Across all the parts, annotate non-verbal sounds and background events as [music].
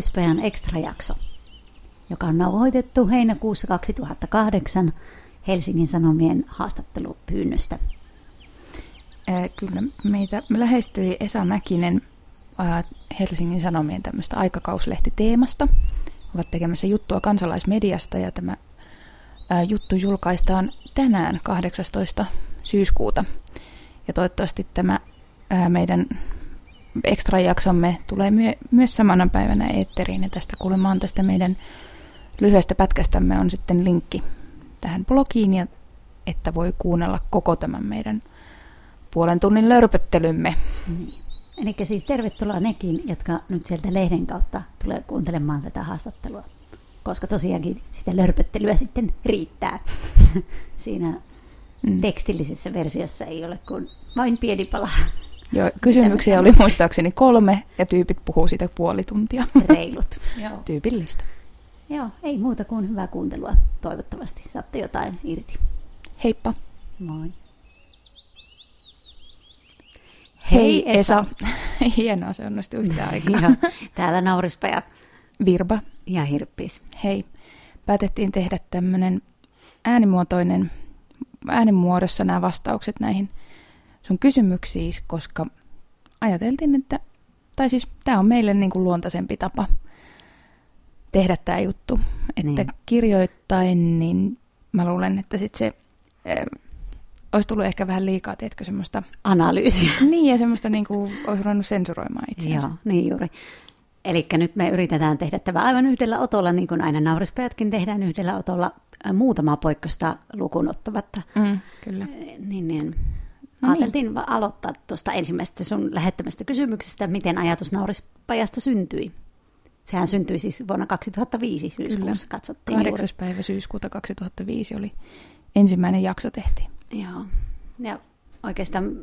Naurispean ekstrajakso, joka on nauhoitettu heinäkuussa 2008 Helsingin Sanomien haastattelupyynnöstä. Kyllä, meitä lähestyi Esa Mäkinen Helsingin Sanomien tämmöistä aikakauslehti-teemasta. Ovat tekemässä juttua kansalaismediasta ja tämä juttu julkaistaan tänään 18. syyskuuta. Ja toivottavasti tämä meidän ekstra-jaksomme tulee myö- myös samana päivänä eetteriin. Ja tästä kuulemaan tästä meidän lyhyestä pätkästämme on sitten linkki tähän blogiin, ja että voi kuunnella koko tämän meidän puolen tunnin lörpöttelymme. Niin. Eli siis tervetuloa nekin, jotka nyt sieltä lehden kautta tulee kuuntelemaan tätä haastattelua. Koska tosiaankin sitä lörpöttelyä sitten riittää. [laughs] Siinä mm. tekstillisessä versiossa ei ole kuin vain pieni pala Joo, kysymyksiä oli muistaakseni kolme ja tyypit puhuu siitä puoli tuntia. [laughs] Reilut. Joo. Tyypillistä. Joo, ei muuta kuin hyvää kuuntelua. Toivottavasti saatte jotain irti. Heippa. Moi. Hei Esa. [laughs] Hienoa, se onnistui yhtä aikaa. Täällä Naurispa ja Virba ja Hirppis. Hei. Päätettiin tehdä tämmöinen äänimuotoinen, äänimuodossa nämä vastaukset näihin sun kysymyksiin, koska ajateltiin, että, tai siis tämä on meille niin kuin luontaisempi tapa tehdä tämä juttu. Että niin. kirjoittain, niin mä luulen, että sit se äh, olisi tullut ehkä vähän liikaa, tiedätkö, semmoista... Analyysiä. [laughs] Niin, ja semmoista niin kuin olisi ruvennut sensuroimaan itseänsä. Joo, niin juuri. Eli nyt me yritetään tehdä tämä aivan yhdellä otolla, niin kuin aina naurispajatkin tehdään yhdellä otolla muutamaa poikkeusta lukuun ottamatta. Mm, kyllä. Niin, niin. No Ajateltiin niin. aloittaa tuosta ensimmäisestä sun lähettämästä kysymyksestä, miten ajatus naurispajasta syntyi. Sehän syntyi siis vuonna 2005 syyskuussa, Kyllä. katsottiin 8. Juuri. päivä syyskuuta 2005 oli ensimmäinen jakso tehtiin. Joo, ja oikeastaan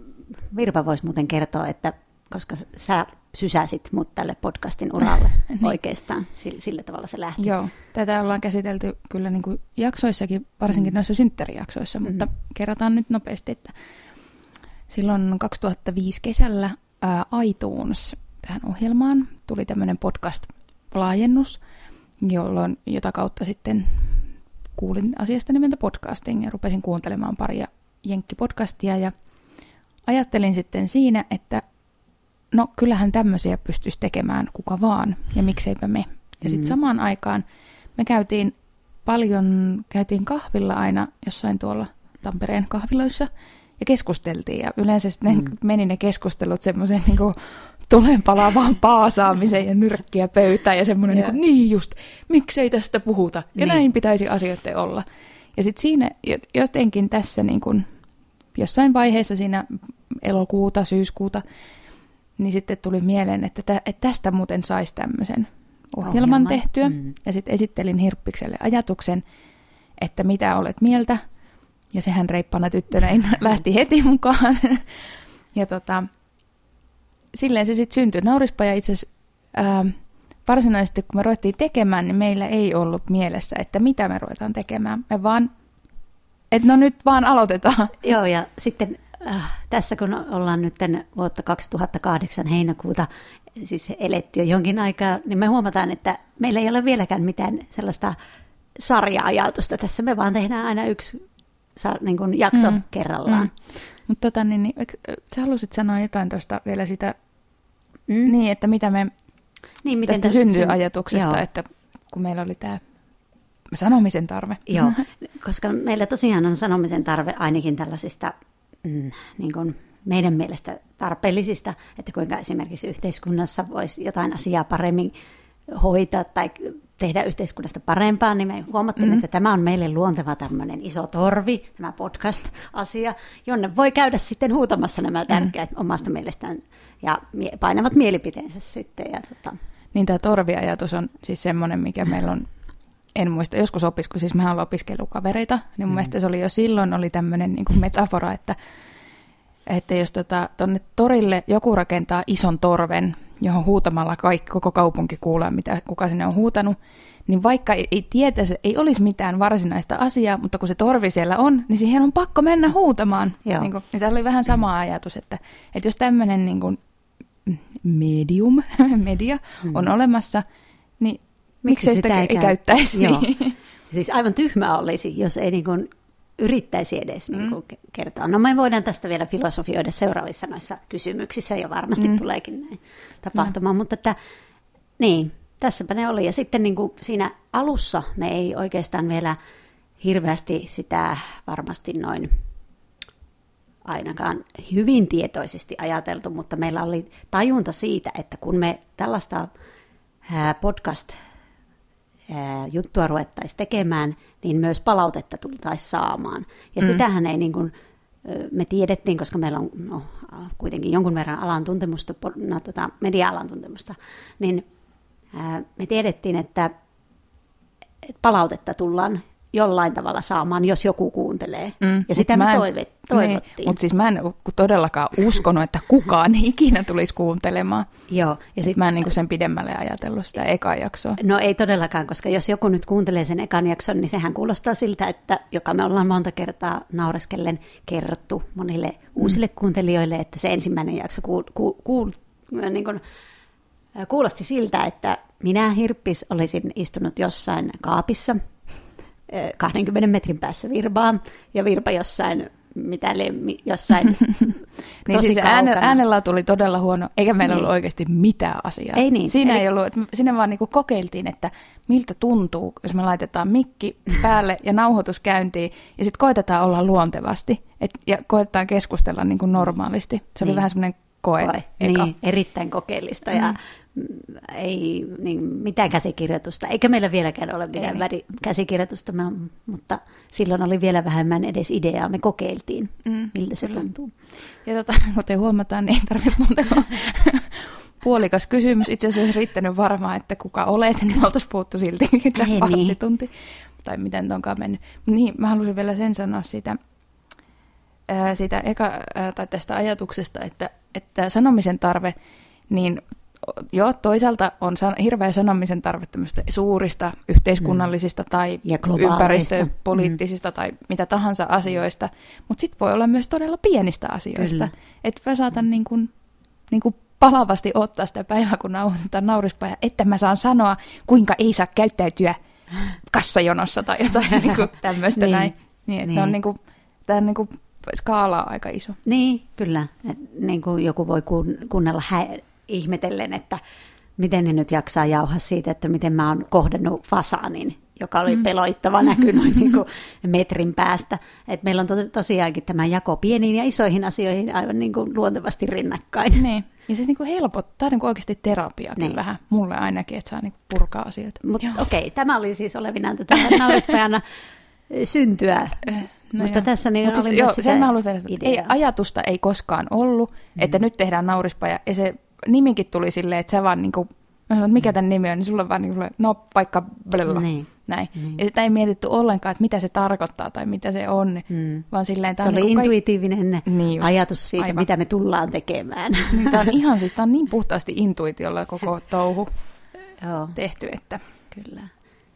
Virpa voisi muuten kertoa, että koska sä sysäsit mut tälle podcastin uralle [laughs] niin. oikeastaan, sillä, sillä tavalla se lähti. Joo, tätä ollaan käsitelty kyllä niin kuin jaksoissakin, varsinkin mm. noissa synttärijaksoissa, mutta mm. kerrotaan nyt nopeasti, että silloin 2005 kesällä ää, iTunes tähän ohjelmaan tuli tämmöinen podcast-laajennus, jolloin, jota kautta sitten kuulin asiasta nimeltä podcasting ja rupesin kuuntelemaan paria jenkkipodcastia ja ajattelin sitten siinä, että no kyllähän tämmöisiä pystyisi tekemään kuka vaan ja mikseipä me. Ja sitten mm. samaan aikaan me käytiin paljon, käytiin kahvilla aina jossain tuolla Tampereen kahviloissa ja keskusteltiin. Ja yleensä sitten mm. meni ne keskustelut semmoisen niin tulen palaavaan paasaamiseen ja nyrkkiä pöytään ja semmoinen, yeah. niin, niin just, miksei tästä puhuta. Ja niin. näin pitäisi asioiden olla. Ja sitten siinä jotenkin tässä niin kuin, jossain vaiheessa siinä elokuuta, syyskuuta, niin sitten tuli mieleen, että, tä, että tästä muuten saisi tämmöisen ohjelman, ohjelman tehtyä. Mm. Ja sitten esittelin Hirppikselle ajatuksen, että mitä olet mieltä. Ja sehän reippana tyttönä [laughs] lähti heti mukaan. ja tota, silleen se sitten syntyi. Naurispaja itse asiassa varsinaisesti, kun me ruvettiin tekemään, niin meillä ei ollut mielessä, että mitä me ruvetaan tekemään. Me vaan, että no nyt vaan aloitetaan. [laughs] Joo, ja sitten äh, tässä kun ollaan nyt vuotta 2008 heinäkuuta, siis eletty jo jonkin aikaa, niin me huomataan, että meillä ei ole vieläkään mitään sellaista sarja-ajatusta tässä. Me vaan tehdään aina yksi niin kuin jakso mm. kerrallaan. Mm. Mutta tota, niin, niin, sä halusit sanoa jotain tuosta vielä sitä, mm. niin, että mitä me niin, miten tästä syntyy syn... ajatuksesta, Joo. että kun meillä oli tämä sanomisen tarve. Joo, [laughs] koska meillä tosiaan on sanomisen tarve ainakin tällaisista mm, niin kuin meidän mielestä tarpeellisista, että kuinka esimerkiksi yhteiskunnassa voisi jotain asiaa paremmin hoitaa tai tehdä yhteiskunnasta parempaa, niin me huomattiin, mm-hmm. että tämä on meille luonteva tämmöinen iso torvi, tämä podcast-asia, jonne voi käydä sitten huutamassa nämä mm-hmm. tärkeät mm-hmm. omasta mielestään ja painavat mielipiteensä sitten. Ja, tota. Niin tämä torviajatus on siis semmoinen, mikä meillä on, en muista, joskus opis, kun siis mehän ollaan opiskelukavereita, niin mun mm-hmm. mielestä se oli jo silloin oli tämmöinen niin kuin metafora, että, että jos tuonne tota, torille joku rakentaa ison torven, johon huutamalla kaikki, koko kaupunki kuulee, mitä kuka sinne on huutanut, niin vaikka ei, ei tietäisi, ei olisi mitään varsinaista asiaa, mutta kun se torvi siellä on, niin siihen on pakko mennä huutamaan. Joo. Niin, kuin, niin tämä oli vähän sama ajatus, että, että jos tämmöinen niin kuin, medium, [laughs] media mm. on olemassa, niin miksei sitä, sitä ei, käy... käyttäisi? Joo. Siis aivan tyhmä olisi, jos ei niin kuin yrittäisi edes mm. niin kuin kertoa. No me voidaan tästä vielä filosofioida seuraavissa noissa kysymyksissä, ja varmasti mm. tuleekin näin tapahtumaan, mm. mutta että, niin, tässäpä ne oli. Ja sitten niin kuin siinä alussa me ei oikeastaan vielä hirveästi sitä varmasti noin ainakaan hyvin tietoisesti ajateltu, mutta meillä oli tajunta siitä, että kun me tällaista podcast juttua ruvettaisiin tekemään, niin myös palautetta tultaisiin saamaan. Ja mm. sitähän ei niin kuin, me tiedettiin, koska meillä on no, kuitenkin jonkun verran alan tuntemusta, no, tota, media-alan tuntemusta, niin me tiedettiin, että palautetta tullaan jollain tavalla saamaan, jos joku kuuntelee. Mm, ja sitä me en, toive, toivottiin. Niin, mutta siis mä en todellakaan uskonut, että kukaan [laughs] ikinä tulisi kuuntelemaan. Joo. Ja sit, mä en niin sen pidemmälle ajatellut sitä ekaa jaksoa. No ei todellakaan, koska jos joku nyt kuuntelee sen ekan jakson, niin sehän kuulostaa siltä, että joka me ollaan monta kertaa naureskellen kerrottu monille mm. uusille kuuntelijoille, että se ensimmäinen jakso kuul, kuul, kuul, niin kuin, kuulosti siltä, että minä Hirppis olisin istunut jossain kaapissa – 20 metrin päässä Virbaa ja Virpa jossain mitä lemmi, jossain [laughs] niin siis ääne, äänellä tuli todella huono, eikä meillä niin. ollut oikeasti mitään asiaa. Ei niin. Siinä ei, ei ollut, että sinne vaan niinku kokeiltiin, että miltä tuntuu, jos me laitetaan mikki päälle ja nauhoitus käyntiin, ja sitten koitetaan olla luontevasti, et, ja koetetaan keskustella niinku normaalisti. Se niin. oli vähän semmoinen koe. Eka. Niin, erittäin kokeellista, mm. ja ei niin, mitään käsikirjoitusta, eikä meillä vieläkään ole mitään ei. käsikirjoitusta, mutta silloin oli vielä vähemmän edes ideaa, me kokeiltiin, mm, miltä se kyllä. tuntuu. Ja tota, [laughs] kuten huomataan, niin ei tarvitse muuta [laughs] puolikas kysymys. Itse asiassa olisi riittänyt varmaan, että kuka olet, [laughs] niin oltaisiin puhuttu siltikin tämä niin. varttitunti, tai miten onkaan mennyt. Niin, mä haluaisin vielä sen sanoa siitä, ää, siitä eka, ää, tai tästä ajatuksesta, että, että sanomisen tarve, niin joo, toisaalta on san, hirveä sanomisen tarve suurista yhteiskunnallisista mm. tai ympäristöpoliittisista mm. tai mitä tahansa asioista, mutta sitten voi olla myös todella pienistä asioista. Että mä saatan niin kuin, niin kuin palavasti ottaa sitä päivää, kun nauhoitetaan naurispaja, että mä saan sanoa, kuinka ei saa käyttäytyä kassajonossa tai jotain [laughs] niin kuin tämmöistä niin. näin. Niin, niin. On niin kuin, tämä on niin kuin skaala aika iso. Niin, kyllä. Et niin kuin joku voi kuunnella hä- ihmetellen, että miten ne nyt jaksaa jauhaa siitä, että miten mä oon kohdannut fasaanin, joka oli mm. peloittava näky noin [laughs] niin kuin metrin päästä. Et meillä on to- tosiaankin tämä jako pieniin ja isoihin asioihin aivan niin kuin luontevasti rinnakkain. Niin. Ja siis niin kuin helpottaa niin kuin oikeasti terapiakin niin. vähän, mulle ainakin, että saa niin kuin purkaa asioita. Mutta okei, okay, tämä oli siis olevinaan tätä naurispäänä syntyä. Eh, no Mutta tässä niin Mut siis, joo, sen mä ei, ajatusta ei koskaan ollut, mm. että nyt tehdään naurispaja, ja se nimikin tuli silleen, että sä vaan niinku, mä sanoin, että mikä tämän nimi on, niin sulla vaan niinku, no vaikka blella. Niin. Näin. Niin. Ja sitä ei mietitty ollenkaan, että mitä se tarkoittaa tai mitä se on, mm. vaan silleen... Se oli niin intuitiivinen niin ajatus siitä, aivan. mitä me tullaan tekemään. Niin, tämä on [laughs] ihan siis, tämä on niin puhtaasti intuitiolla koko touhu Joo. tehty, että... Kyllä. No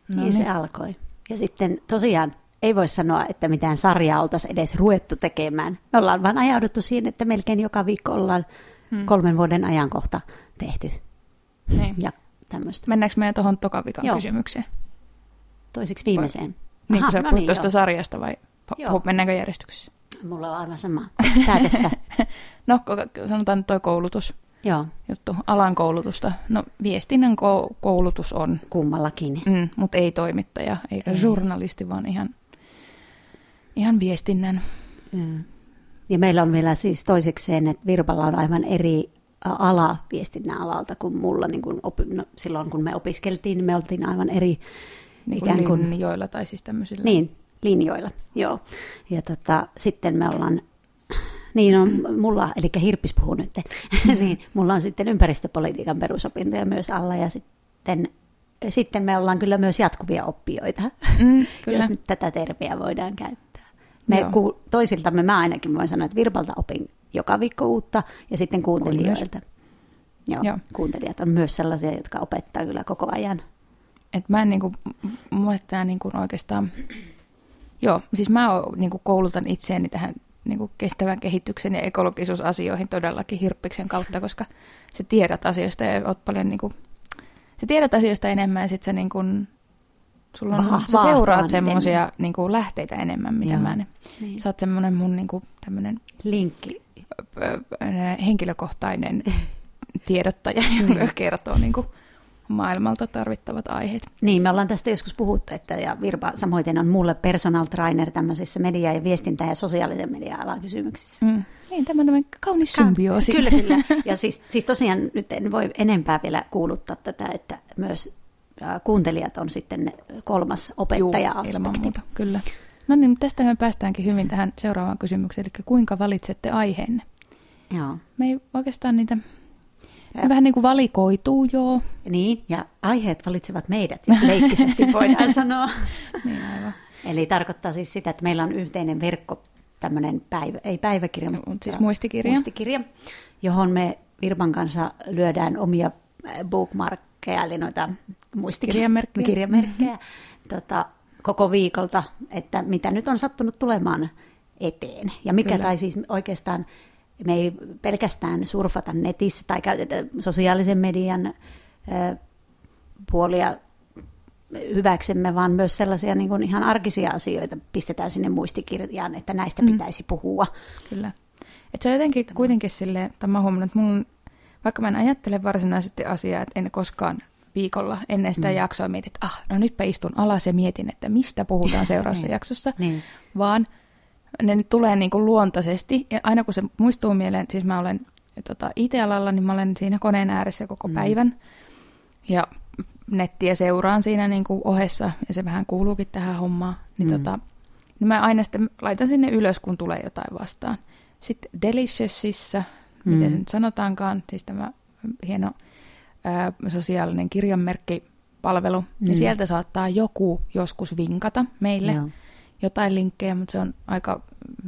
niin, niin se alkoi. Ja sitten tosiaan ei voi sanoa, että mitään sarjaa oltaisiin edes ruettu tekemään. Me ollaan vain ajauduttu siihen, että melkein joka viikko ollaan hmm. kolmen vuoden ajankohta tehty. Niin. Ja tämmöistä. Mennäänkö meidän tuohon tokavikan Joo. kysymykseen? Toisiksi viimeiseen. Niin, kun sä no niin, tuosta sarjasta vai Joo. mennäänkö järjestyksessä? Mulla on aivan sama. Tää tässä. [laughs] no, sanotaan toi koulutus. Joo. Juttu, alan koulutusta. No, viestinnän ko- koulutus on. Kummallakin. Mm, mutta ei toimittaja, eikä ei. journalisti, vaan ihan, ihan viestinnän. Mm. Ja meillä on vielä siis toisekseen, että Virpalla on aivan eri ala viestinnän alalta kuin mulla. Niin kuin opi, no, silloin kun me opiskeltiin, niin me oltiin aivan eri niin ikään kuin... Linjoilla tai siis tämmöisillä. Niin, linjoilla, joo. Ja tota, sitten me ollaan niin on mulla, eli Hirppis puhuu nyt, [laughs] niin mulla on sitten ympäristöpolitiikan perusopintoja myös alla ja sitten, sitten me ollaan kyllä myös jatkuvia oppijoita, mm, [laughs] kyllä. jos nyt tätä termiä voidaan käyttää. Me ku, toisiltamme, mä ainakin voin sanoa, että Virpalta opin joka viikko uutta ja sitten kuuntelijoilta. Joo, Joo. Kuuntelijat on myös sellaisia, jotka opettaa kyllä koko ajan. Et mä en niinku, mulle tää niinku oikeastaan, joo, siis mä niinku koulutan itseäni tähän niin kuin kestävän kehityksen ja ekologisuusasioihin todellakin hirppiksen kautta, koska sä tiedät asioista ja oot paljon niin kuin, sä tiedät asioista enemmän ja sit sä niin kuin, sulla on, Va- sä seuraat semmoisia niin kuin lähteitä enemmän, mitä Joo. mä en. Niin. Sä oot semmoinen mun niin kuin, tämmönen Linkki. henkilökohtainen [laughs] tiedottaja, joka kertoo niin kuin, maailmalta tarvittavat aiheet. Niin, me ollaan tästä joskus puhuttu, että ja Virpa samoin on mulle personal trainer tämmöisissä media- ja viestintä- ja sosiaalisen media-alan kysymyksissä. Mm. Niin, tämä on tämmöinen kaunis symbioosi. Kyllä, kyllä. [laughs] Ja siis, siis tosiaan nyt en voi enempää vielä kuuluttaa tätä, että myös kuuntelijat on sitten kolmas opettaja-aspekti. kyllä. No niin, tästä me päästäänkin hyvin tähän seuraavaan kysymykseen, eli kuinka valitsette aiheenne? Joo. Me ei oikeastaan niitä, Ja- vähän niin kuin valikoituu joo. Niin, ja aiheet valitsevat meidät, jos leikkisesti [laughs] voidaan sanoa. Niin aivan. Eli tarkoittaa siis sitä, että meillä on yhteinen verkko, tämmöinen päivä, ei päiväkirja, Mut mutta siis muistikirja. muistikirja, johon me Virpan kanssa lyödään omia äh, bookmarkkeja, eli noita muistikirjamerkkejä Kirjamerkkejä. tota, koko viikolta, että mitä nyt on sattunut tulemaan eteen. Ja mikä Kyllä. tai siis oikeastaan me ei pelkästään surfata netissä tai käytetä sosiaalisen median ö, puolia hyväksemme, vaan myös sellaisia niin kuin ihan arkisia asioita pistetään sinne muistikirjaan, että näistä Mm. pitäisi puhua. Kyllä. Et se on jotenkin kuitenkin silleen, tai mä huomannut, että mun, vaikka mä en ajattele varsinaisesti asiaa, että en koskaan viikolla ennen sitä Mm. jaksoa mietin, että ah, no nytpä istun alas ja mietin, että mistä puhutaan [laughs] seuraavassa Niin. jaksossa, Niin. vaan ne tulee niin kuin luontaisesti. Ja aina kun se muistuu mieleen, siis mä olen tota, IT-alalla, niin mä olen siinä koneen ääressä koko Mm. päivän. Ja nettiä seuraan siinä niin kuin ohessa, ja se vähän kuuluukin tähän hommaan. Niin, Mm. tota, niin mä aina sitten laitan sinne ylös, kun tulee jotain vastaan. Sitten Deliciousissa, mm. miten se nyt sanotaankaan, siis tämä hieno ää, sosiaalinen kirjanmerkkipalvelu, mm. niin Mm. sieltä saattaa joku joskus vinkata meille Joo. jotain linkkejä, mutta se on aika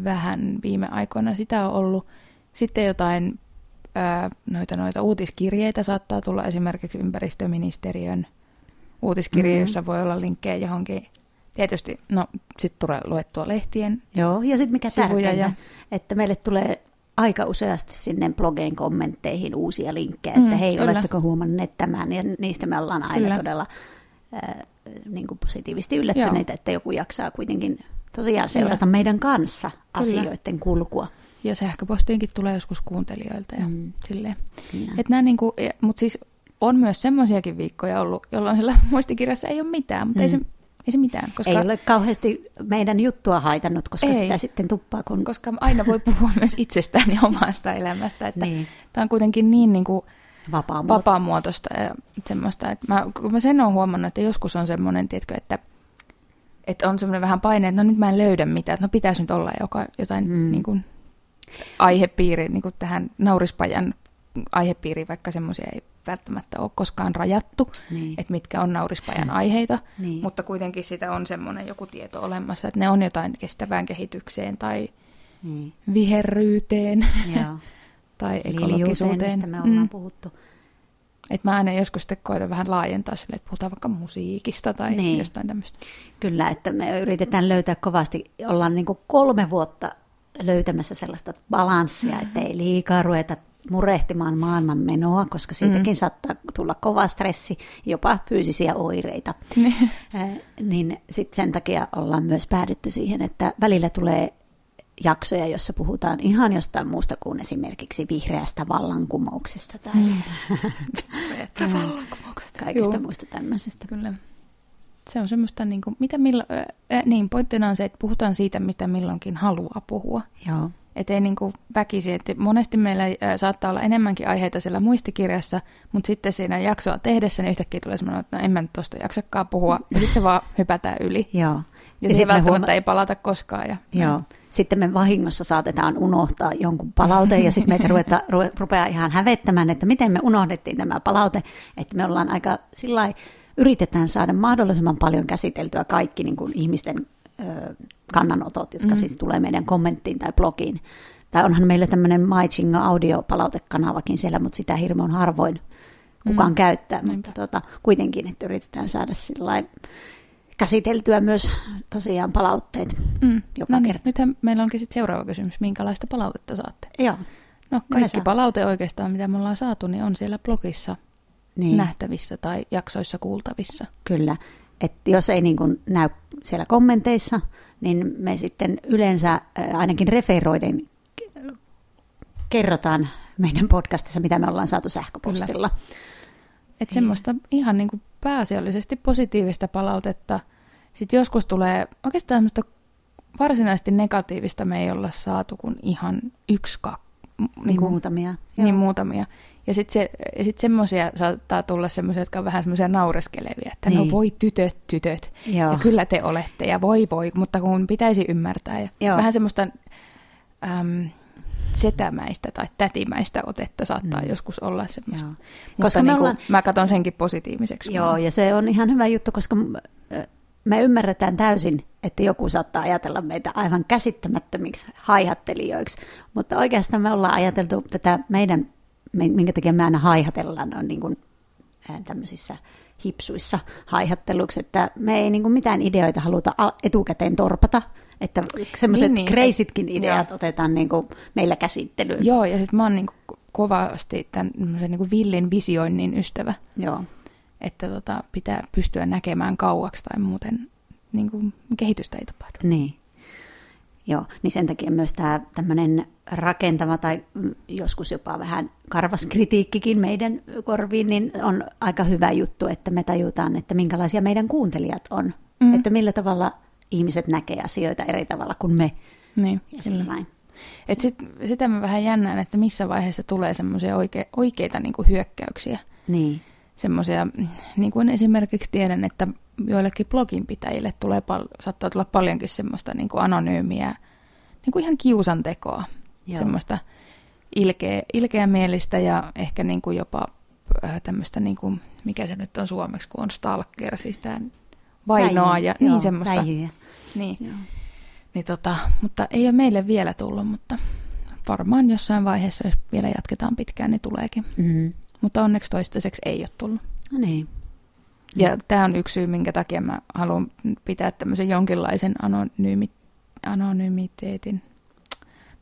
vähän viime aikoina sitä on ollut. Sitten jotain ää, noita, noita uutiskirjeitä saattaa tulla esimerkiksi ympäristöministeriön uutiskirje, Mhm. jossa voi olla linkkejä johonkin. Tietysti, no sitten tulee luettua lehtien. Joo, ja sitten mikä tärkeintä, ja- että meille tulee aika useasti sinne blogeen kommentteihin uusia linkkejä, Mm, että hei, kyllä. oletteko huomanneet tämän, ja niistä me ollaan aina Kyllä. todella äh, niin kuin positiivisesti yllättyneitä, että joku jaksaa kuitenkin tosiaan seurata meidän kanssa asioiden kulkua. Ja sähköpostiinkin tulee joskus kuuntelijoilta ja Mm. mm. silleen. Kyllä. Et nää niinku, mutta siis on myös semmoisiakin viikkoja ollut, jolloin sillä muistikirjassa ei ole mitään, mutta mm. ei, se, ei se mitään. Koska, Ei ole kauheasti meidän juttua haitannut, koska Ei. sitä sitten tuppaa, kun... koska aina voi puhua [laughs] myös itsestään ja omasta elämästä. Että Niin, Tämä on kuitenkin niin, niin kuin vapaa vapaamuotoista ja semmoista. Että mä, kun mä sen olen huomannut, että joskus on semmoinen, tiedätkö, että, että on semmoinen vähän paine, että no nyt mä en löydä mitään, että no pitäisi nyt olla joka, jotain mm. niin kuin, aihepiiri niin kuin tähän naurispajan aihepiiriin, vaikka semmoisia ei välttämättä ole koskaan rajattu, Niin, että mitkä on naurispajan aiheita, niin. mutta kuitenkin sitä on semmoinen joku tieto olemassa, että ne on jotain kestävään kehitykseen tai niin. viherryyteen Joo. [laughs] tai ekologisuuteen. mistä me ollaan Mm. puhuttu. Et mä aina joskus sitten koitan vähän laajentaa sille, että puhutaan vaikka musiikista tai Niin. niin. jostain tämmöistä. Kyllä, että me yritetään löytää kovasti, ollaan niin kolme vuotta löytämässä sellaista balanssia, [laughs] että ei liikaa ruveta murehtimaan maailman menoa, koska siitäkin mm. saattaa tulla kova stressi, jopa fyysisiä oireita. Äh, niin sitten sen takia ollaan myös päädytty siihen, että välillä tulee jaksoja, jossa puhutaan ihan jostain muusta kuin esimerkiksi vihreästä vallankumouksesta tai mm. [laughs] kaikista Joo. muista tämmöisistä. Kyllä. Se on semmoista, niin kuin, mitä millo, äh, niin pointtina on se, että puhutaan siitä, mitä milloinkin haluaa puhua. Joo. Että ei niin kuin väkisin, että monesti meillä saattaa olla enemmänkin aiheita siellä muistikirjassa, mutta sitten siinä jaksoa tehdessä niin yhtäkkiä tulee semmoinen, että no en mä nyt tosta jaksakaan puhua, ja sitten se vaan hypätään yli. [laughs] Joo. Ja, sit siihen me välttämättä huoma- ei palata koskaan. Ja, Joo. Sitten me vahingossa saatetaan unohtaa jonkun palaute ja sitten meitä ruveta, [laughs] ru, rupeaa ihan hävettämään, että miten me unohdettiin tämä palaute. Että me ollaan aika sillä yritetään saada mahdollisimman paljon käsiteltyä kaikki niin kuin ihmisten kannanotot, jotka mm. siis tulee meidän kommenttiin tai blogiin. Tai onhan meillä tämmöinen MyChinga audiopalautekanavakin siellä, mutta sitä hirveän harvoin kukaan mm. käyttää. Mutta tota, kuitenkin, että yritetään saada sillä käsiteltyä myös tosiaan palautteet Mm. joka no niin, kerta. nythän meillä onkin sitten seuraava kysymys. Minkälaista palautetta saatte? Joo, No kaikki palaute oikeastaan, mitä me ollaan saatu, niin on siellä blogissa niin. nähtävissä tai jaksoissa kuultavissa. Kyllä. Että jos ei niin kuin näy siellä kommenteissa, niin me sitten yleensä ää, ainakin referoiden kerrotaan meidän podcastissa, mitä me ollaan saatu sähköpostilla. Et Niin. semmoista ihan niin kuin pääasiallisesti positiivista palautetta. Sitten joskus tulee oikeastaan semmoista varsinaisesti negatiivista me ei olla saatu kuin ihan yksi, kaksi, Niin, niin, kuin, muutamia. niin Joo. muutamia. Ja sitten se, sit semmoisia saattaa tulla semmoisia, jotka on vähän semmoisia naureskelevia, että niin. Niin. no voi tytöt, tytöt. Joo. Ja kyllä te olette ja voi voi, mutta kun pitäisi ymmärtää. Ja Joo. vähän semmoista äm, setämäistä tai tätimäistä otetta saattaa Mm. joskus olla semmoista. Joo. Mutta Koska niin kuin, ollaan- mä katson senkin positiiviseksi. Joo, ja se on ihan hyvä juttu, koska me ymmärretään täysin, että joku saattaa ajatella meitä aivan käsittämättömiksi haihattelijoiksi, mutta oikeastaan me ollaan ajateltu tätä meidän, me- minkä takia me aina haihatellaan, on niin kuin tämmöisissä hipsuissa haihatteluksi, että me ei niin kuin mitään ideoita haluta al- etukäteen torpata, että semmoiset Niin, niin, niin. crazytkin ideat Joo. otetaan niin kuin meillä käsittelyyn. Joo, ja sitten mä oon niin kuin kovasti tämän niin kuin villin visioinnin ystävä, Joo. että tota, pitää pystyä näkemään kauaksi tai muuten niin kuin kehitystä ei tapahdu. Niin. Joo, niin sen takia myös tämä tämmöinen rakentava tai mm, joskus jopa vähän karvas kritiikkikin meidän korviin, niin on aika hyvä juttu, että me tajutaan, että minkälaisia meidän kuuntelijat on. Mm. Että millä tavalla ihmiset näkee asioita eri tavalla kuin me. Niin, Ja kyllä. sillain. Et sit, sitä mä vähän jännään, että missä vaiheessa tulee semmoisia oike, oikeita niin kuin hyökkäyksiä. Niin, Semmoisia, niin kuin esimerkiksi tiedän, että joillekin bloginpitäjille tulee pal- saattaa tulla paljonkin semmoista niin kuin anonyymiä, niin kuin ihan kiusantekoa. Joo. Semmoista ilkeä, ilkeämielistä ja ehkä niin kuin jopa äh, tämmöistä, niin kuin, mikä se nyt on suomeksi, kun on stalker, siis tämä vainoa ja joo, niin semmoista. väijyjä. Niin. Joo. Niin tota, mutta ei ole meille vielä tullut, mutta varmaan jossain vaiheessa, jos vielä jatketaan pitkään, niin tuleekin. Mm. Mutta onneksi toistaiseksi ei ole tullut. No niin. Ja tämä on yksi syy, minkä takia mä haluan pitää tämmöisen jonkinlaisen anonyymi, anonymiteetin.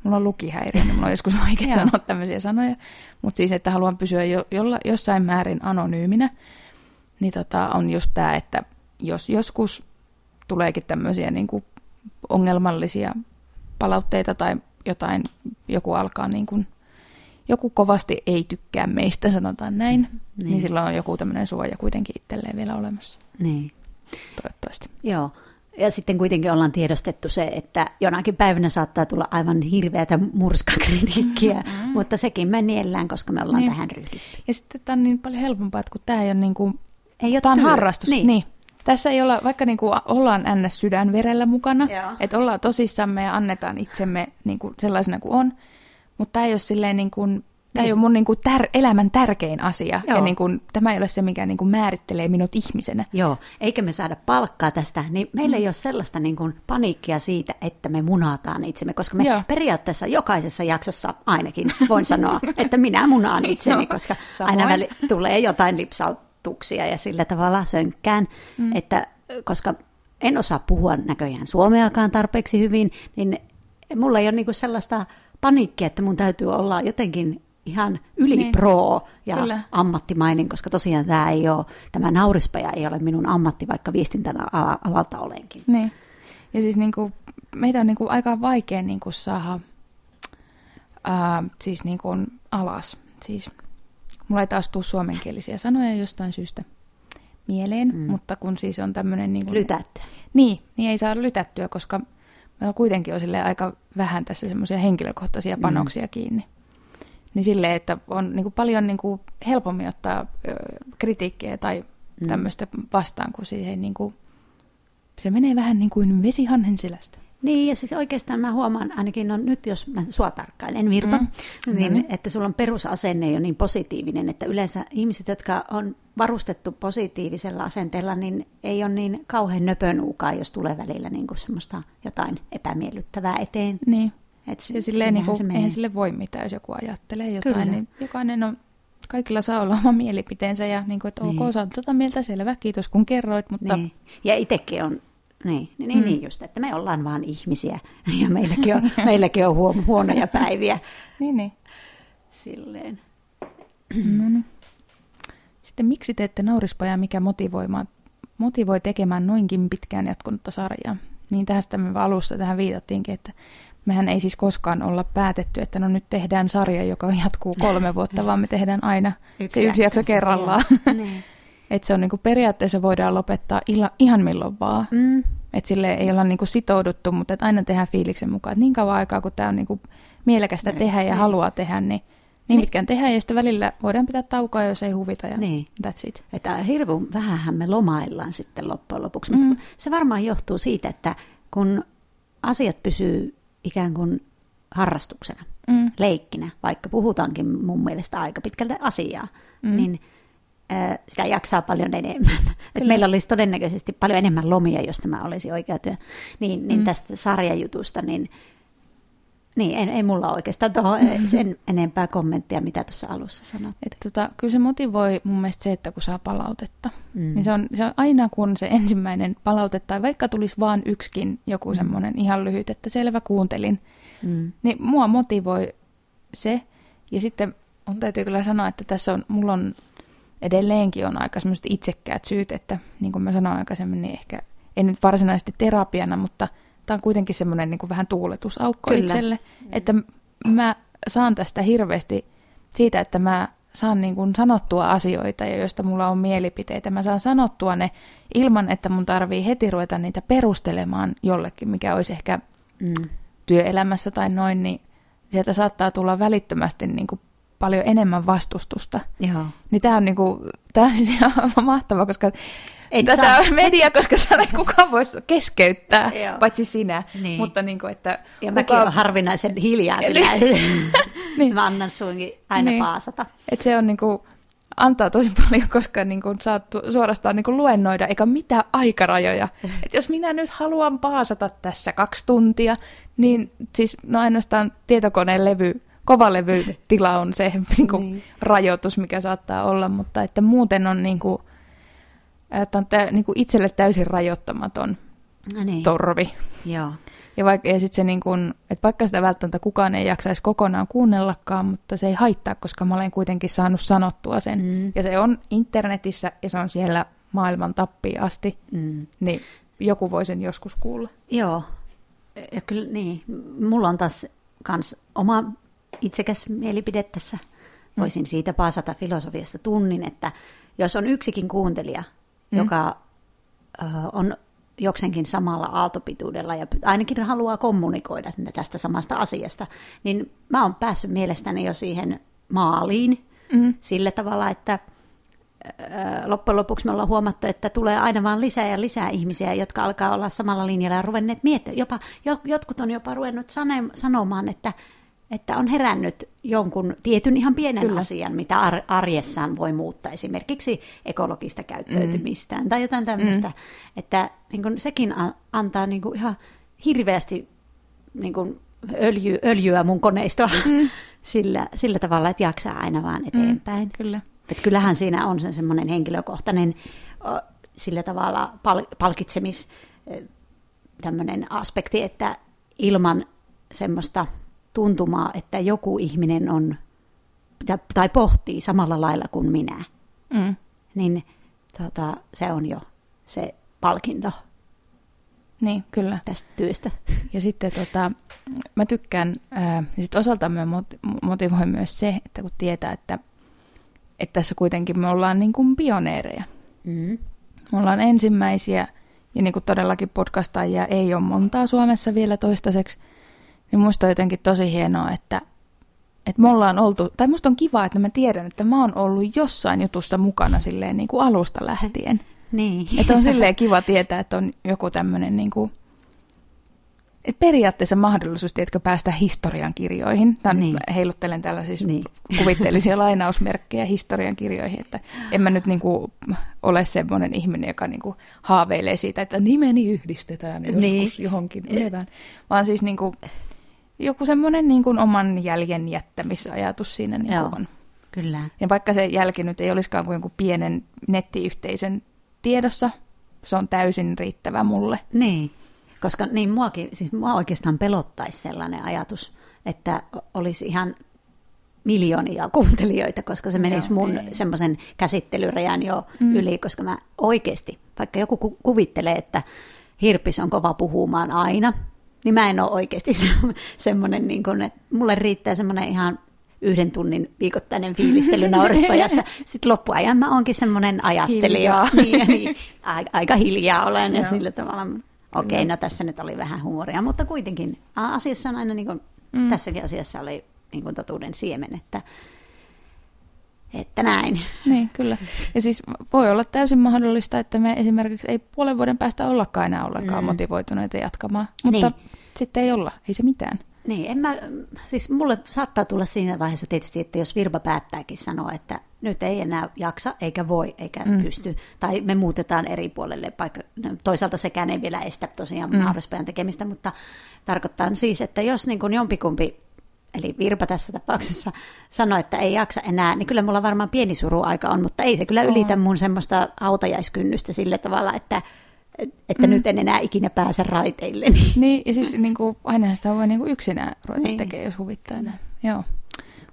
Mulla on lukihäiriö, niin mulla on joskus vaikea sanoa tämmöisiä sanoja. Mutta siis, että haluan pysyä jo, jolla, jossain määrin anonyyminä, niin tota, on just tämä, että jos joskus tuleekin tämmöisiä niin kuin ongelmallisia palautteita tai jotain, joku alkaa niin kuin, joku kovasti ei tykkää meistä, sanotaan näin, niin, Niin. niin silloin on joku tämmöinen suoja kuitenkin itselleen vielä olemassa, Niin. toivottavasti. Joo. Ja sitten kuitenkin ollaan tiedostettu se, että jonakin päivänä saattaa tulla aivan hirveätä murskakritiikkiä, mm-hmm. mutta sekin me niellään, koska me ollaan Niin. niin. tähän ryhdytty. Ja sitten tämä on niin paljon helpompaa, että kun tämä ei ole, niin kuin, Ei ole tämä on työ. harrastus. Niin. niin. Tässä ei olla, vaikka niin kuin ollaan ns. sydänverellä mukana, Joo. että ollaan tosissamme ja annetaan itsemme niin kuin sellaisena kuin on, mutta tämä ei ole silleen niin kuin, tämä ei Niin. ole mun niin kuin tär, elämän tärkein asia. Ja Joo. niin kuin, tämä ei ole se, mikä niin kuin määrittelee minut ihmisenä. Joo, eikä me saada palkkaa tästä, niin meillä ei ole sellaista niin kuin paniikkia siitä, että me munataan itsemme, koska me Joo. Periaatteessa jokaisessa jaksossa ainakin voin sanoa, [laughs] että minä munaan itseni, koska samoin. aina väli, tulee jotain lipsautuksia ja sillä tavalla sönkkään, mm. että koska en osaa puhua näköjään suomeakaan tarpeeksi hyvin, niin mulla ei ole niin kuin sellaista paniikkia, että mun täytyy olla jotenkin ihan yli Niin. pro ja Kyllä. Ammattimainen, koska tosiaan tämä ei ole, tämä naurispaja ei ole minun ammatti, vaikka viestintän ala- alalta olenkin. Niin. Ja siis niin kuin, meitä on niin kuin aika vaikea niin kuin saada ää, siis niin kuin alas. Siis, mulla ei taas tule suomenkielisiä sanoja jostain syystä mieleen, mm. Mm. mutta kun siis on tämmöinen... Niin kuin, Lytätty. Niin, niin ei saa lytättyä, koska meillä kuitenkin on aika vähän tässä semmoisia henkilökohtaisia Mm. panoksia kiinni. Niin silleen, että on niin kuin paljon niin kuin helpommin ottaa ö, kritiikkiä tai Mm. tämmöistä vastaan, kun siihen niin kuin, se menee vähän niin kuin vesihannen selästä. Niin, ja siis oikeastaan mä huomaan, ainakin on nyt, jos mä sua tarkkailen, Virpa, Mm. mm. niin että sulla on perusasenne jo niin positiivinen, että yleensä ihmiset, jotka on varustettu positiivisella asenteella, niin ei ole niin kauhean nöpönuukaa, jos tulee välillä niin kuin semmoista jotain epämiellyttävää eteen. Niin. Et Ja silleen, niin kuin, se menee. eihän sille voi mitään, jos joku ajattelee jotain, Kyllä. niin jokainen on kaikilla saa olla oma mielipiteensä ja niin kuin, että niin. ok, sä tota mieltä selvä, kiitos kun kerroit, mutta... Niin. Ja itsekin on, niin, niin, mm. niin just, että me ollaan vaan ihmisiä [laughs] ja meilläkin on, [laughs] meilläkin on huom- huonoja päiviä. niin, niin. Silleen. No niin. Sitten miksi teette naurispaja, mikä motivoi tekemään noinkin pitkään jatkunutta sarjaa? Niin tästä me alussa tähän viitattiinkin, että mehän ei siis koskaan olla päätetty, että no nyt tehdään sarja, joka jatkuu kolme vuotta, [laughs] vaan me tehdään aina yksi se yksi jakso kerrallaan. Niin. Että se on niinku periaatteessa voidaan lopettaa illa, ihan milloin vaan. Mm. Että sille ei olla niinku sitouduttu, mutta et aina tehdään fiiliksen mukaan. Et niin kauan aikaa, kun tämä on niinku mielekästä niin, tehdä ja niin. haluaa tehdä, niin niin, niin pitkään tehdään ja sitten välillä voidaan pitää taukoa, jos ei huvita ja niin. that's it. Että hirveän vähähän me lomaillaan sitten loppujen lopuksi, mm. mutta se varmaan johtuu siitä, että kun asiat pysyy ikään kuin harrastuksena, mm. leikkinä, vaikka puhutaankin mun mielestä aika pitkältä asiaa, mm. niin sitä jaksaa paljon enemmän. [laughs] Et meillä olisi todennäköisesti paljon enemmän lomia, jos tämä olisi oikea työ. Niin, niin mm. tästä sarjajutusta, niin niin, ei, ei mulla oikeastaan tuohon [laughs] sen enempää kommenttia, mitä tuossa alussa sanoit. Että tota, kyllä se motivoi mun mielestä se, että kun saa palautetta. Mm. Niin se on, se on aina kun se ensimmäinen palaute, tai vaikka tulisi vaan yksikin joku mm. semmoinen ihan lyhyt, että selvä kuuntelin, mm. niin mua motivoi se. Ja sitten on täytyy kyllä sanoa, että tässä on, mulla on edelleenkin on aika semmoiset itsekkäät syyt, että niin kuin mä sanoin aikaisemmin, niin ehkä ei nyt varsinaisesti terapiana, mutta – tämä on kuitenkin semmoinen niin vähän tuuletusaukko Kyllä. itselle, että mä saan tästä hirveästi siitä, että mä saan niin kuin sanottua asioita, ja joista mulla on mielipiteitä. Mä saan sanottua ne ilman, että mun tarvii heti ruveta niitä perustelemaan jollekin, mikä olisi ehkä mm. työelämässä tai noin, niin sieltä saattaa tulla välittömästi niin kuin paljon enemmän vastustusta. Joo. Niin tämä on, niin kuin, tämä on siis [laughs] ihan mahtavaa, koska ei tätä saa. [laughs] media, koska täällä ei kukaan voisi keskeyttää, Joo. paitsi sinä. Niin. Mutta niin kuin, että ja kuka... mäkin olen harvinaisen hiljaa [laughs] niin. Mä annan suinkin aina niin. paasata. Et se on niin kuin, antaa tosi paljon, koska niin kuin, saat suorastaan niin kuin luennoida, eikä mitään aikarajoja. Et jos minä nyt haluan paasata tässä kaksi tuntia, niin siis no ainoastaan tietokoneen levy, kovalevytila on se [laughs] niin kuin, niin. rajoitus, mikä saattaa olla, mutta että muuten on niin kuin, että on tä, niin kuin itselle täysin rajoittamaton no niin. torvi. Joo. Ja, vaikka, ja sit se niin kuin, että vaikka sitä välttämättä kukaan ei jaksaisi kokonaan kuunnellakaan, mutta se ei haittaa, koska mä olen kuitenkin saanut sanottua sen. Mm. Ja se on internetissä ja se on siellä maailman tappiin asti, mm. niin joku voi sen joskus kuulla. Joo, ja kyllä niin. Mulla on taas kans oma itsekäs mielipide tässä. Mm. Voisin siitä paasata filosofiasta tunnin, että jos on yksikin kuuntelija, mm. joka ö, on joksenkin samalla aaltopituudella ja ainakin haluaa kommunikoida tästä samasta asiasta, niin mä oon päässyt mielestäni jo siihen maaliin mm. sillä tavalla, että loppujen lopuksi me ollaan huomattu, että tulee aina vaan lisää ja lisää ihmisiä, jotka alkaa olla samalla linjalla ja ruvenneet miettimään. Jopa, jotkut on jopa ruvennut sanomaan, että että on herännyt jonkun tietyn ihan pienen Kyllä. asian, mitä arjessaan voi muuttaa, esimerkiksi ekologista käyttäytymistään mm. tai jotain tämmöistä, mm. että niin kun, sekin antaa niin kun, ihan hirveästi niin kun, öljy, öljyä mun koneistoa mm. [laughs] sillä, sillä tavalla, että jaksaa aina vaan eteenpäin. Mm. Kyllä. Et kyllähän siinä on se semmoinen henkilökohtainen sillä tavalla pal- palkitsemis tämmöinen aspekti, että ilman semmoista tuntumaa, että joku ihminen on tai pohtii samalla lailla kuin minä, mm. niin tota, se on jo se palkinto niin, kyllä. tästä työstä. Ja sitten tota, mä tykkään, ää, ja sitten osaltaan mä motivoin myös se, että kun tietää, että, että tässä kuitenkin me ollaan niin kuin pioneereja. Mm. Me ollaan ensimmäisiä, ja niin kuin todellakin podcastajia ei ole montaa Suomessa vielä toistaiseksi, niin musta on jotenkin tosi hienoa, että, että me ollaan oltu, tai musta on kiva, että mä tiedän, että mä oon ollut jossain jutussa mukana silleen niin kuin alusta lähtien. Niin. Että on silleen kiva tietää, että on joku tämmöinen niin kuin, et periaatteessa mahdollisuus, tiedätkö, päästä historian kirjoihin. Tämän niin. heiluttelen täällä siis niin. kuvitteellisia [laughs] lainausmerkkejä historian kirjoihin, että en mä nyt niin kuin ole semmoinen ihminen, joka niin kuin haaveilee siitä, että nimeni yhdistetään joskus niin. johonkin elävään, vaan siis niin kuin joku semmoinen niin kuin oman jäljen jättämisajatus siinä niin kuin on. Kyllä. Ja vaikka se jälki nyt ei olisikaan kuin jonkun pienen nettiyhteisön tiedossa, se on täysin riittävä mulle. Niin, koska niin muakin, siis mua oikeastaan pelottaisi sellainen ajatus, että olisi ihan miljoonia kuuntelijoita, koska se menisi Joo, mun semmoisen käsittelyrajan jo mm. yli, koska mä oikeasti, vaikka joku ku- kuvittelee, että Hirpis on kova puhumaan aina, niin mä en ole oikeasti [laughs] se, semmoinen, niin kuin, että mulle riittää semmoinen ihan yhden tunnin viikoittainen fiilistely [laughs] naurispajassa. Sitten loppuajan mä oonkin semmoinen ajattelija. Hiljaa. Niin, niin, aika, hiljaa olen ja sillä tavalla. Okei, okay, no tässä nyt oli vähän huumoria, mutta kuitenkin asiassa on aina, niin kuin, mm. tässäkin asiassa oli niin kuin totuuden siemen, että, että näin. Niin, kyllä. Ja siis voi olla täysin mahdollista, että me esimerkiksi ei puolen vuoden päästä ollakaan enää ollenkaan mm. motivoituneita jatkamaan. Mutta Niin. Sitten ei olla, ei se mitään. Niin, en mä, siis mulle saattaa tulla siinä vaiheessa tietysti, että jos Virpa päättääkin sanoa, että nyt ei enää jaksa, eikä voi, eikä mm. pysty, tai me muutetaan eri puolelle, vaikka no, toisaalta sekään ei vielä estä tosiaan mm. naurispajan tekemistä, mutta tarkoittaa siis, että jos niin kuin jompikumpi, eli Virpa tässä tapauksessa, sanoo, että ei jaksa enää, niin kyllä mulla varmaan pieni suruaika on, mutta ei se kyllä ylitä mun semmoista autajaiskynnystä sillä tavalla, että, että mm. nyt en enää ikinä pääse raiteille. Niin. Niin, ja siis niin kuin, aina sitä voi niin kuin yksinään ruveta Niin. tekemään, jos huvittaa enää. Joo.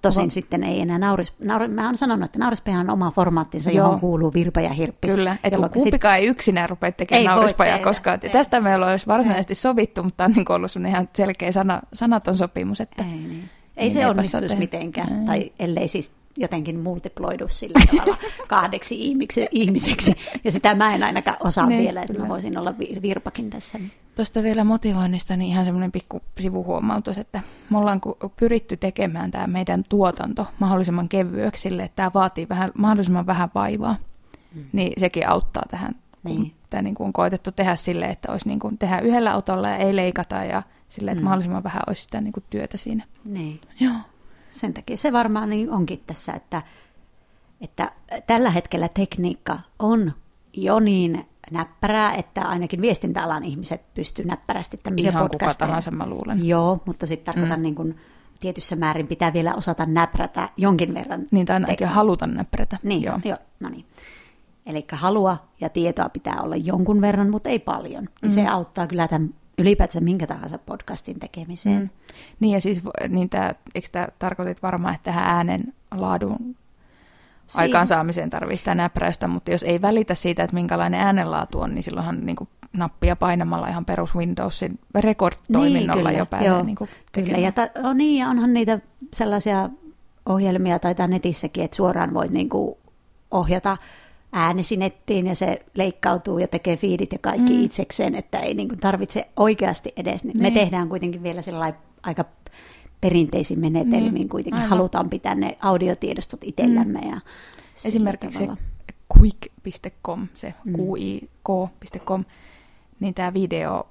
Tosin Oho. sitten ei enää nauris... Nauri, mä oon sanonut, että naurispaja on oma formaattinsa, Joo. johon kuuluu virpa ja hirppis. Kyllä, että kumpikaan ei yksinään rupea tekemään Ei naurispajaa koskaan. Ei. tästä meillä olisi varsinaisesti sovittu, mutta on niin ollut sellainen ihan selkeä sana, sanaton sopimus, että Ei, niin. ei Niin, se onnistuisi mitenkään, Ei. tai ellei siis jotenkin multiploidu sillä tavalla [laughs] kahdeksi ihmiksi, ihmiseksi. Ja sitä mä en ainakaan osaa Niin, vielä, että mä voisin olla vir- virpakin tässä. Tuosta vielä motivoinnista, niin ihan semmoinen pikku sivuhuomautus, että me ollaan pyritty tekemään tämä meidän tuotanto mahdollisimman kevyeksi sille, että tämä vaatii vähän, mahdollisimman vähän vaivaa. Mm. Niin sekin auttaa tähän, kun Niin. tämä niin kuin on koetettu tehdä sille, että olisi niin kuin tehdä yhdellä autolla ja ei leikata ja sille, että Mm. mahdollisimman vähän olisi sitä niin kuin työtä siinä. Niin. Joo. Sen takia se varmaan niin onkin tässä, että, että tällä hetkellä tekniikka on jo niin näppärää, että ainakin viestintäalan ihmiset pystyy näppärästi tämmöisiä Ihan kuka podcasteja. tahansa mä luulen. Joo, mutta sitten tarkoitan mm. niin kuin, tietyssä määrin pitää vielä osata näprätä jonkin verran. Niin, tai ainakin tekniikkaa. haluta näppärätä. Niin, joo. joo no niin. Eli halua ja tietoa pitää olla jonkun verran, mutta ei paljon. Mm. Se auttaa kyllä tämän ylipäätään minkä tahansa podcastin tekemiseen. Mm. Niin ja siis, niin tää, eikö tämä tarkoitit varmaan, että tähän äänen laadun Siinä- aikaansaamiseen tarvii sitä näpräystä, mutta jos ei välitä siitä, että minkälainen äänenlaatu on, niin silloinhan niin kuin nappia painamalla ihan perus Windowsin record-toiminnolla Niin, jo pääsee joo, niin kuin Kyllä, ja ta- oh niin, ja onhan niitä sellaisia ohjelmia, tai netissäkin, että suoraan voit niinku ohjata äänesi nettiin, ja se leikkautuu ja tekee fiidit ja kaikki mm. itsekseen, että ei niinku tarvitse oikeasti edes. Me Niin. tehdään kuitenkin vielä sellainen aika perinteisin menetelmiin, Niin, kuitenkin aivan. halutaan pitää ne audiotiedostot itsellämme. Ja sillä Esimerkiksi se tavalla. quick.com, se Mm. QIK.com, niin tämä video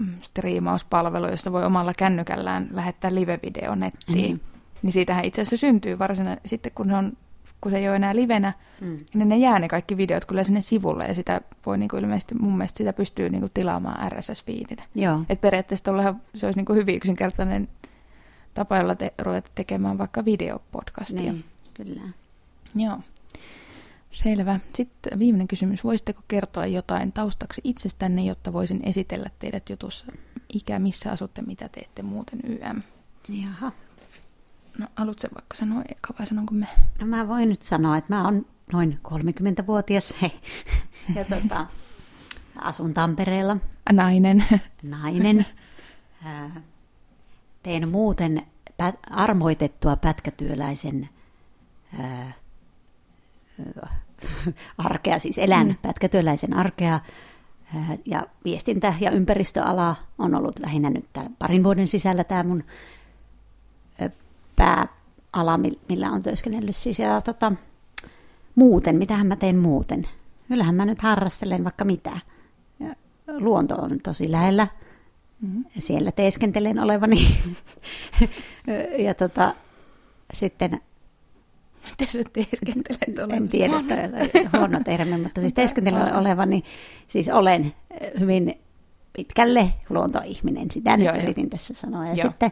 mm, striimauspalvelu, josta voi omalla kännykällään lähettää live-video nettiin. Mm. Niin siitähän itse asiassa syntyy varsinainen, sitten kun, se on, kun se ei ole enää livenä, Mm. niin ne jää ne kaikki videot kyllä sinne sivulle ja sitä voi niinku ilmeisesti, mun mielestä sitä pystyy niinku tilaamaan RSS-fiidinä. Joo, Et periaatteessa tollahan se olisi niinku hyvin yksinkertainen tapa, jolla te, ruveta tekemään vaikka videopodcastia. niin, kyllä. Joo. Selvä. Sitten viimeinen kysymys. Voisitteko kertoa jotain taustaksi itsestänne, jotta voisin esitellä teidät jutussa? Ikä, missä asutte, mitä teette muuten YM? Jaha. No, haluatko vaikka sanoa eka vai sanonko me? No mä voin nyt sanoa, että mä oon noin 30-vuotias hei. [laughs] ja tota, asun Tampereella, Nainen. [laughs] nainen. Ää, Teen muuten armoitettua pätkätyöläisen ää, [laughs] arkea, siis elän mm. pätkätyöläisen arkea. Ää, Ja viestintä- ja ympäristöala on ollut lähinnä nyt tämän parin vuoden sisällä tämä mun pääala, mi- millä on työskennellyt siis. Ja tota, muuten, mitähän mä teen muuten? Kyllähän mä nyt harrastelen vaikka mitä. Ja luonto on tosi lähellä. Mm-hmm. Siellä teeskentelen olevani. [laughs] ja tota, sitten Miten sä teeskentelet en tiedä, huono termi, mutta siis teeskentelen olevani, siis olen hyvin pitkälle luontoihminen, sitä nyt Joo, yritin tässä sanoa. Ja Joo. sitten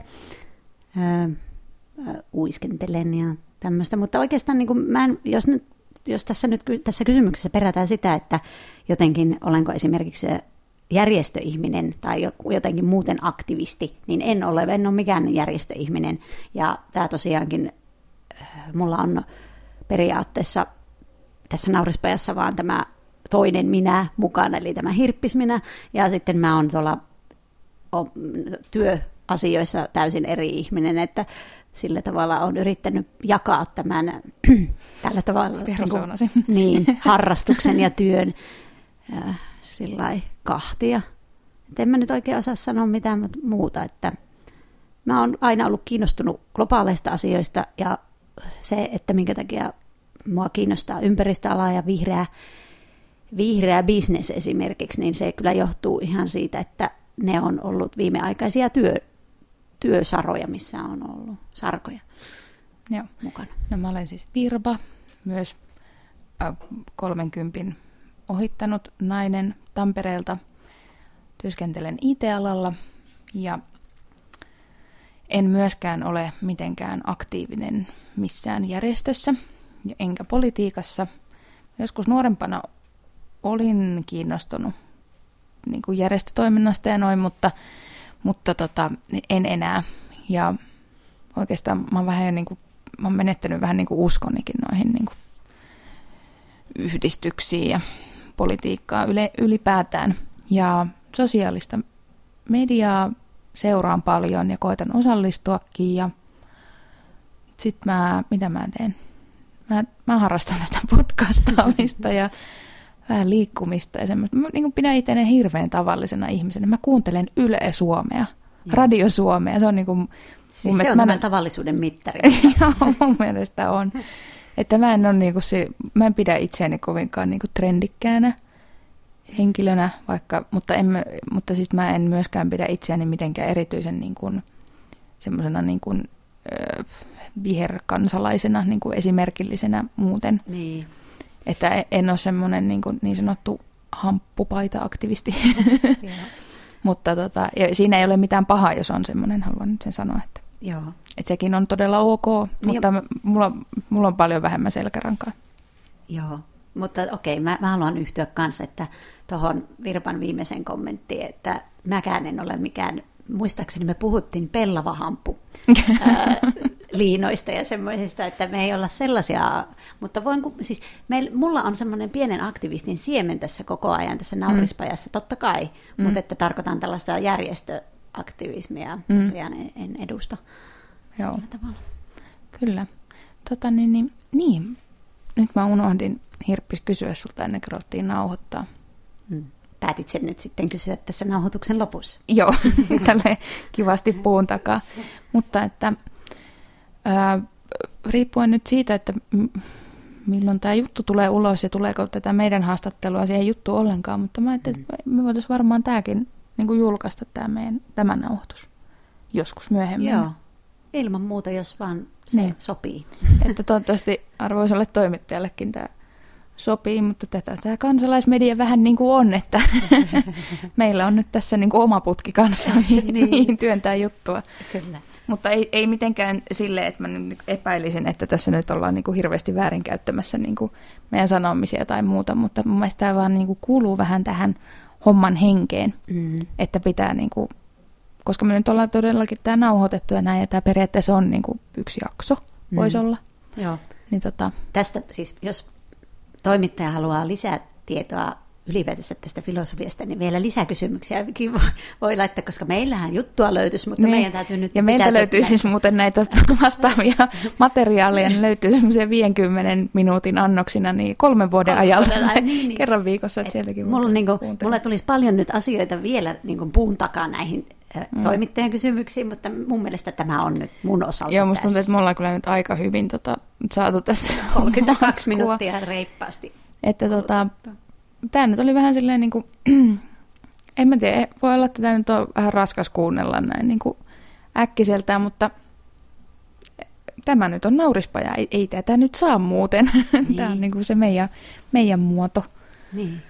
uiskentelen ja tämmöistä. Mutta oikeastaan niin kuin mä en, jos, nyt, jos tässä nyt tässä kysymyksessä perätään sitä, että jotenkin olenko esimerkiksi järjestöihminen tai jotenkin muuten aktivisti, niin en ole, en ole mikään järjestöihminen. Ja tämä tosiaankin, äh, mulla on periaatteessa tässä naurispajassa vaan tämä toinen minä mukana, eli tämä hirppisminä, ja sitten mä oon tuolla työasioissa täysin eri ihminen, että sillä tavalla on yrittänyt jakaa tämän [clears throat] tällä tavalla niin, kuin, [laughs] niin, [laughs] harrastuksen ja työn äh, sillä kahtia. Et en mä nyt oikein osaa sanoa mitään muuta, että mä oon aina ollut kiinnostunut globaaleista asioista ja se, että minkä takia mua kiinnostaa ympäristöala ja vihreä, vihreä bisnes esimerkiksi, niin se kyllä johtuu ihan siitä, että ne on ollut viimeaikaisia työ, työsaroja, missä on ollut sarkoja Joo. mukana. No mä olen siis Virba, myös äh, 30 ohittanut nainen Tampereelta. Työskentelen IT-alalla ja en myöskään ole mitenkään aktiivinen missään järjestössä enkä politiikassa. Joskus nuorempana olin kiinnostunut niin kuin järjestötoiminnasta ja noin, mutta, mutta tota, en enää. Ja oikeastaan mä oon vähän niin kuin, mä oon menettänyt vähän niin kuin uskonikin noihin niin kuin yhdistyksiin ja politiikkaa yle, ylipäätään. Ja sosiaalista mediaa seuraan paljon ja koitan osallistuakin ja sitten mä, mitä mä teen? Mä, mä harrastan tätä podcastaamista ja vähän liikkumista ja semmoista. Mä niin pidän itseäni hirveän tavallisena ihmisenä. Mä kuuntelen Yle Suomea, Joo. Radio Suomea. Se on, niin kuin, siis se on mä, tämän tavallisuuden mittari. [laughs] Joo, mun mielestä on. Että mä en, ole niin kuin se, mä en pidä itseäni kovinkaan niin kuin trendikkäänä henkilönä, vaikka, mutta, en, mutta siis mä en myöskään pidä itseäni mitenkään erityisen niin kuin, semmoisena niin kuin, ö, viherkansalaisena niin kuin esimerkillisenä muuten. Niin. Että en ole semmoinen niin, niin sanottu hamppupaita-aktivisti. [laughs] Mutta tota, ja siinä ei ole mitään pahaa, jos on semmoinen, haluan nyt sen sanoa. Että, Joo. että sekin on todella ok, niin mutta jo. mulla, mulla on paljon vähemmän selkärankaa. Joo, mutta okei, mä, mä haluan yhtyä kanssa, että tuohon Virpan viimeisen kommenttiin, että mäkään en ole mikään, muistaakseni me puhuttiin pellavahampu [laughs] liinoista ja semmoisista, että me ei olla sellaisia, mutta voin, siis meil, mulla on semmoinen pienen aktivistin siemen tässä koko ajan tässä naurispajassa, mm. totta kai, mm. mutta että tarkoitan tällaista järjestöaktivismia, mm. tosiaan en, en edusta Joo. sillä tavalla. Kyllä. Tota, niin, niin, niin, nyt mä unohdin Hirppis kysyä sulta ennen kuin nauhoittaa. Mm. Päätit sen nyt sitten kysyä tässä nauhoituksen lopussa. Joo, [laughs] tälle kivasti puun takaa. Mutta että Ää, riippuen nyt siitä, että milloin tämä juttu tulee ulos ja tuleeko tätä meidän haastattelua siihen juttu ollenkaan, mutta mä ajattelin, että me voitaisiin varmaan tämäkin niin kuin julkaista tämä meidän, tämä nauhoitus joskus myöhemmin. Joo, ilman muuta, jos vaan se niin. sopii. Että toivottavasti arvoisalle toimittajallekin tämä sopii, mutta tätä tämä kansalaismedia vähän niin kuin on, että [laughs] meillä on nyt tässä niin kuin oma putki kanssa niin, niin työntää juttua. Kyllä. Mutta ei, ei mitenkään sille, että mä epäilisin, että tässä nyt ollaan niin kuin hirveästi väärinkäyttämässä niin kuin meidän sanomisia tai muuta, mutta mun mielestä tämä vaan niin kuin kuuluu vähän tähän homman henkeen, mm. että pitää, niin kuin, koska me nyt ollaan todellakin tämä nauhoitettu ja näin, ja tämä periaatteessa on niin kuin yksi jakso, mm. voisi olla. Joo. Niin tota... Tästä siis, jos toimittaja haluaa lisää tietoa ylipäätänsä tästä filosofiasta, niin vielä lisäkysymyksiä voi, voi laittaa, koska meillähän juttua löytyisi, mutta niin. meidän täytyy nyt... Ja meiltä löytyy siis muuten näitä vastaavia [laughs] materiaaleja, ne löytyy semmoisia 50 minuutin annoksina niin kolmen vuoden Kolme ajalta, niin, niin. kerran viikossa, että sieltäkin mulla, niin kuin, mulla tulisi paljon nyt asioita vielä niin kuin puun takaa näihin mm. toimittajan kysymyksiin, mutta mun mielestä tämä on nyt mun osalta Joo, musta tuntuu, että me ollaan kyllä nyt aika hyvin tota, saatu tässä [laughs] 32 minuuttia reippaasti. Että tota, tämä nyt oli vähän silleen niin kuin, [clears throat] en mä tiedä, voi olla, että tämä nyt on vähän raskas kuunnella näin niin kuin äkkiseltään, mutta tämä nyt on naurispaja, ei, ei tätä nyt saa muuten. [laughs] Niin. tämä on niin kuin se meidän, meidän muoto. Niin.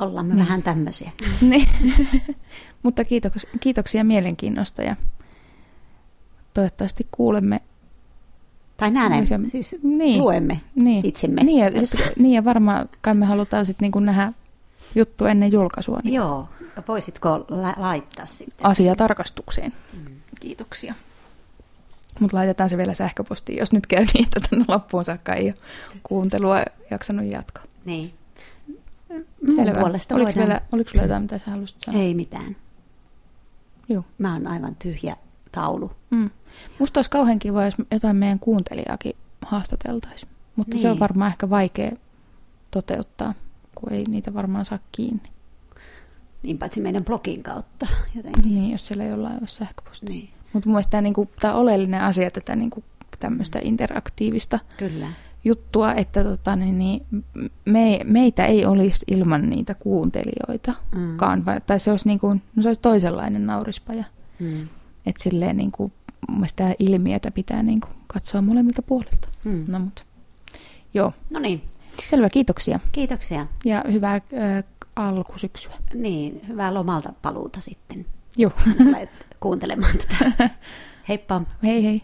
Ollaan me niin. vähän tämmöisiä. [laughs] niin. Mutta kiitos, kiitoksia mielenkiinnosta ja toivottavasti kuulemme Tai näemme, siis niin. luemme Niin. itsemme. Niin, ja, sit, niin, ja varmaan kai me halutaan sitten niinku nähdä juttu ennen julkaisua niin Joo, voisitko la- laittaa sitten? asiatarkastukseen. Kiitoksia. Mutta laitetaan se vielä sähköpostiin, jos nyt käy niin, että tänne loppuun saakka ei ole kuuntelua jaksanut jatkaa. Niin. Mun puolesta Oliko, voidaan... vielä, oliko sulla jotain, mitä sä haluaisit sanoa? Ei mitään. Joo. Mä oon aivan tyhjä taulu. Mm. Musta olisi kauhean kiva, jos jotain meidän kuuntelijaakin haastateltaisiin. Mutta niin. se on Niin. varmaan ehkä vaikea toteuttaa, kun ei niitä varmaan saa kiinni. Niin paitsi meidän blogin kautta jotenkin. Niin, jos siellä jollain olisi sähköposti. Niin, Mutta mun mielestä tämä, niinku, tää on oleellinen asia tätä niinku, tämmöistä interaktiivista kyllä. Juttua, että tota, niin, niin, me, meitä ei olisi ilman niitä kuuntelijoita. Mm. Tai se olisi, niinku, no se olisi toisenlainen naurispaja. Mm. Että silleen mun mielestä tämä ilmiötä pitää niinku, katsoa molemmilta puolilta. Mm. No mut. Joo, No niin, selvä, kiitoksia. kiitoksia. Ja hyvää äh, alkusyksyä. Niin, hyvää lomalta paluuta sitten. Joo, kuuntelemaan tätä. [laughs] Heippa. hei hei.